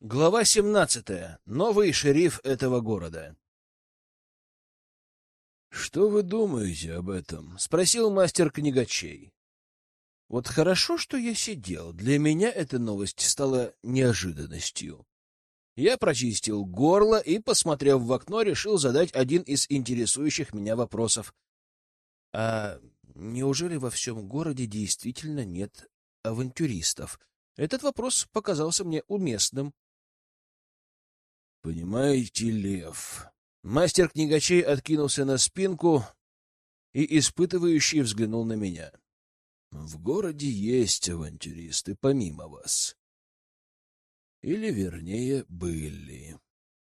Глава 17. Новый шериф этого города. Что вы думаете об этом? спросил мастер книгачей. Вот хорошо, что я сидел. Для меня эта новость стала неожиданностью. Я прочистил горло и, посмотрев в окно, решил задать один из интересующих меня вопросов. А неужели во всем городе действительно нет авантюристов? Этот вопрос показался мне уместным. Понимаете, Лев, мастер книгачей откинулся на спинку и испытывающий взглянул на меня. В городе есть авантюристы помимо вас. Или, вернее, были.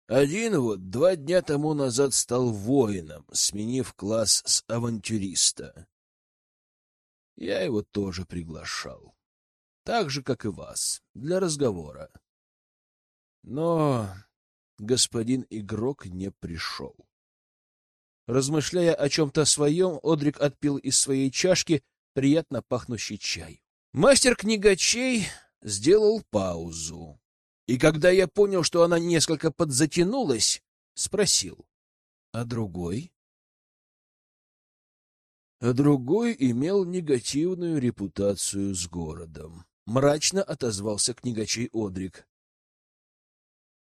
Один вот два дня тому назад стал воином, сменив класс с авантюриста. Я его тоже приглашал. Так же, как и вас, для разговора. Но господин игрок не пришел. Размышляя о чем-то своем, Одрик отпил из своей чашки приятно пахнущий чай. Мастер книгачей сделал паузу. И когда я понял, что она несколько подзатянулась, спросил. — А другой? А другой имел негативную репутацию с городом. Мрачно отозвался книгачей Одрик.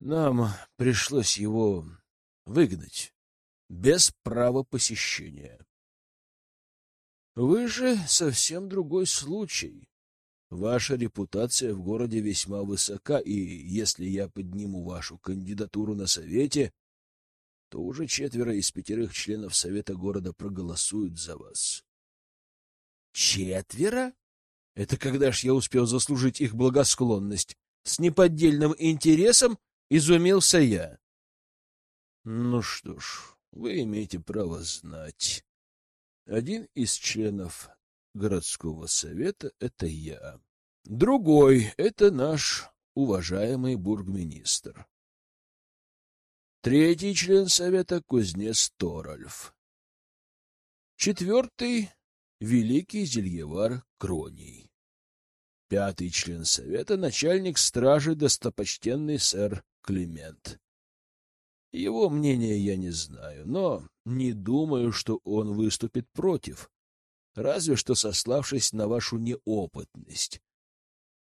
Нам пришлось его выгнать без права посещения. Вы же совсем другой случай. Ваша репутация в городе весьма высока, и если я подниму вашу кандидатуру на совете, то уже четверо из пятерых членов совета города проголосуют за вас. Четверо? Это когда ж я успел заслужить их благосклонность? С неподдельным интересом изумился я. Ну что ж, вы имеете право знать. Один из членов городского совета — это я. Другой — это наш уважаемый бургминистр. Третий член совета — кузнец Торальф. Четвертый — великий зельевар Кроний. Пятый член совета — начальник стражи достопочтенный сэр Климент. Его мнение я не знаю, но не думаю, что он выступит против, разве что сославшись на вашу неопытность.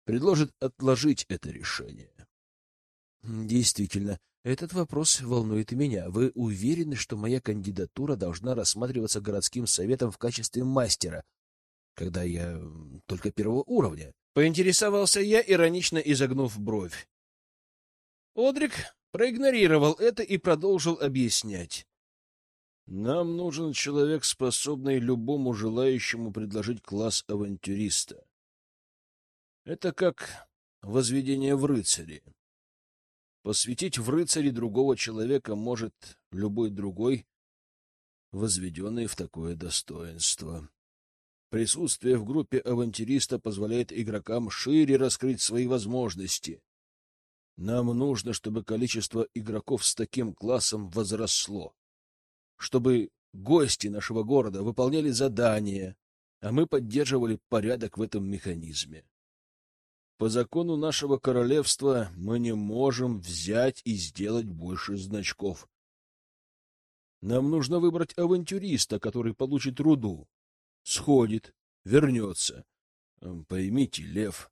Предложит отложить это решение. Действительно, этот вопрос волнует и меня. Вы уверены, что моя кандидатура должна рассматриваться городским советом в качестве мастера, когда я только первого уровня? Поинтересовался я, иронично изогнув бровь. Одрик проигнорировал это и продолжил объяснять. Нам нужен человек, способный любому желающему предложить класс авантюриста. Это как возведение в рыцари. Посвятить в рыцари другого человека может любой другой, возведенный в такое достоинство. Присутствие в группе авантюриста позволяет игрокам шире раскрыть свои возможности. Нам нужно, чтобы количество игроков с таким классом возросло, чтобы гости нашего города выполняли задания, а мы поддерживали порядок в этом механизме. По закону нашего королевства мы не можем взять и сделать больше значков. Нам нужно выбрать авантюриста, который получит руду, сходит, вернется. Поймите, Лев,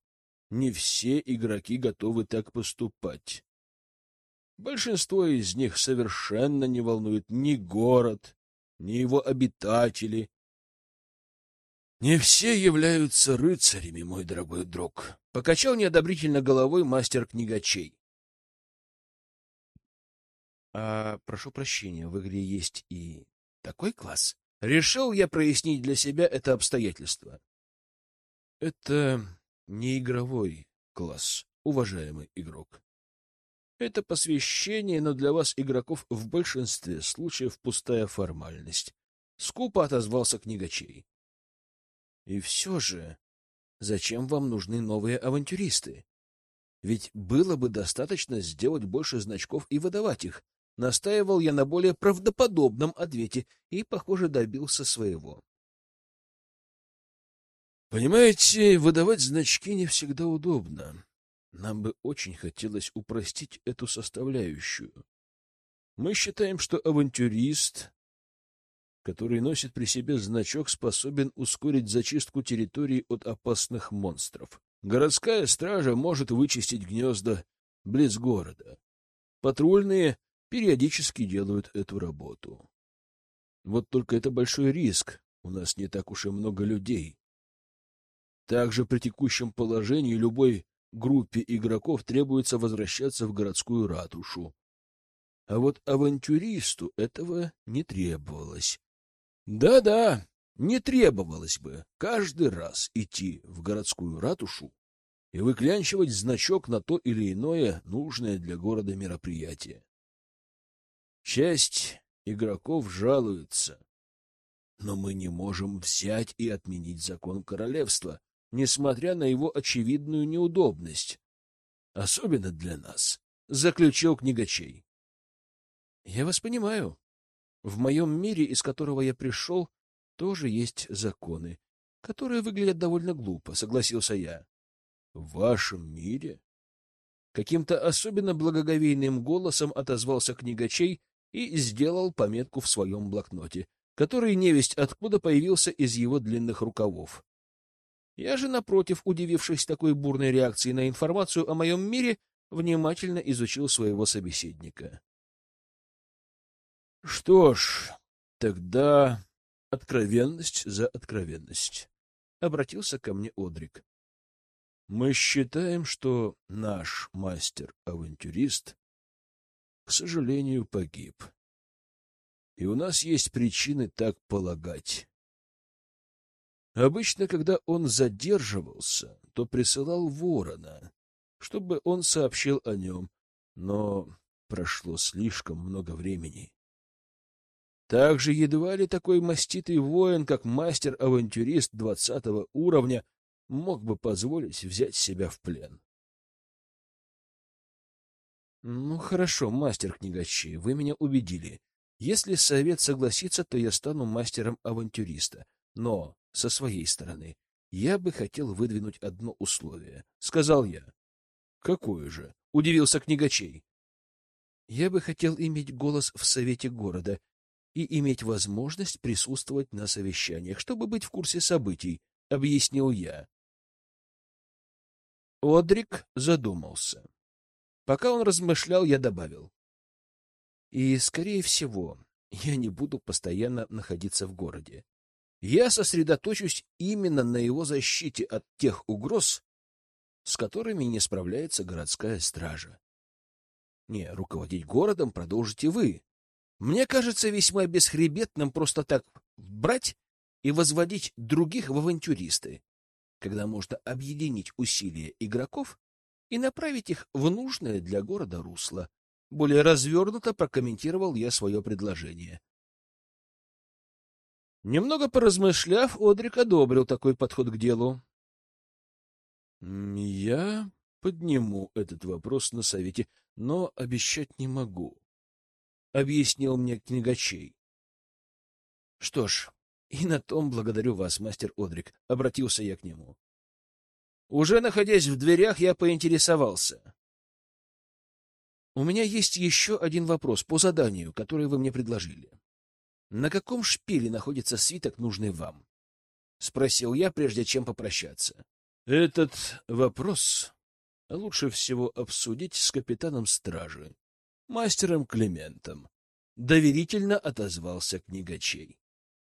не все игроки готовы так поступать. Большинство из них совершенно не волнует ни город, ни его обитатели. Не все являются рыцарями, мой дорогой друг. Покачал неодобрительно головой мастер книгачей. А, прошу прощения, в игре есть и такой класс? Решил я прояснить для себя это обстоятельство. Это не игровой класс, уважаемый игрок. Это посвящение, но для вас, игроков, в большинстве случаев пустая формальность. Скупо отозвался книгачей. И все же, зачем вам нужны новые авантюристы? Ведь было бы достаточно сделать больше значков и выдавать их. Настаивал я на более правдоподобном ответе и, похоже, добился своего. Понимаете, выдавать значки не всегда удобно. Нам бы очень хотелось упростить эту составляющую. Мы считаем, что авантюрист, который носит при себе значок, способен ускорить зачистку территории от опасных монстров. Городская стража может вычистить гнезда близ города. Патрульные периодически делают эту работу. Вот только это большой риск. У нас не так уж и много людей. Также при текущем положении любой группе игроков требуется возвращаться в городскую ратушу. А вот авантюристу этого не требовалось. Да-да, не требовалось бы каждый раз идти в городскую ратушу и выклянчивать значок на то или иное нужное для города мероприятие. Часть игроков жалуется, но мы не можем взять и отменить закон королевства, несмотря на его очевидную неудобность. Особенно для нас, — заключил книгачей. — Я вас понимаю. В моем мире, из которого я пришел, тоже есть законы, которые выглядят довольно глупо, — согласился я. — В вашем мире? Каким-то особенно благоговейным голосом отозвался книгачей и сделал пометку в своем блокноте, который невесть откуда появился из его длинных рукавов. Я же, напротив, удивившись такой бурной реакции на информацию о моем мире, внимательно изучил своего собеседника. Что ж, тогда откровенность за откровенность. Обратился ко мне Одрик. Мы считаем, что наш мастер-авантюрист, к сожалению, погиб. И у нас есть причины так полагать. Обычно, когда он задерживался, то присылал ворона, чтобы он сообщил о нем, но прошло слишком много времени. Также едва ли такой маститый воин, как мастер-авантюрист двадцатого уровня, мог бы позволить взять себя в плен. — Ну, хорошо, мастер книгачи, вы меня убедили. Если совет согласится, то я стану мастером авантюриста. Но со своей стороны, я бы хотел выдвинуть одно условие, — сказал я. — Какое же? — удивился книгачей. — Я бы хотел иметь голос в совете города и иметь возможность присутствовать на совещаниях, чтобы быть в курсе событий, — объяснил я. Одрик задумался. Пока он размышлял, я добавил. И, скорее всего, я не буду постоянно находиться в городе я сосредоточусь именно на его защите от тех угроз, с которыми не справляется городская стража. Не, руководить городом продолжите вы. Мне кажется весьма бесхребетным просто так брать и возводить других в авантюристы, когда можно объединить усилия игроков и направить их в нужное для города русло. Более развернуто прокомментировал я свое предложение. Немного поразмышляв, Одрик одобрил такой подход к делу. Я подниму этот вопрос на совете, но обещать не могу, объяснил мне книгачей. Что ж, и на том благодарю вас, мастер Одрик, обратился я к нему. Уже находясь в дверях, я поинтересовался. У меня есть еще один вопрос по заданию, которое вы мне предложили. На каком шпиле находится свиток, нужный вам? — спросил я, прежде чем попрощаться. — Этот вопрос лучше всего обсудить с капитаном стражи, мастером Климентом. Доверительно отозвался книгачей.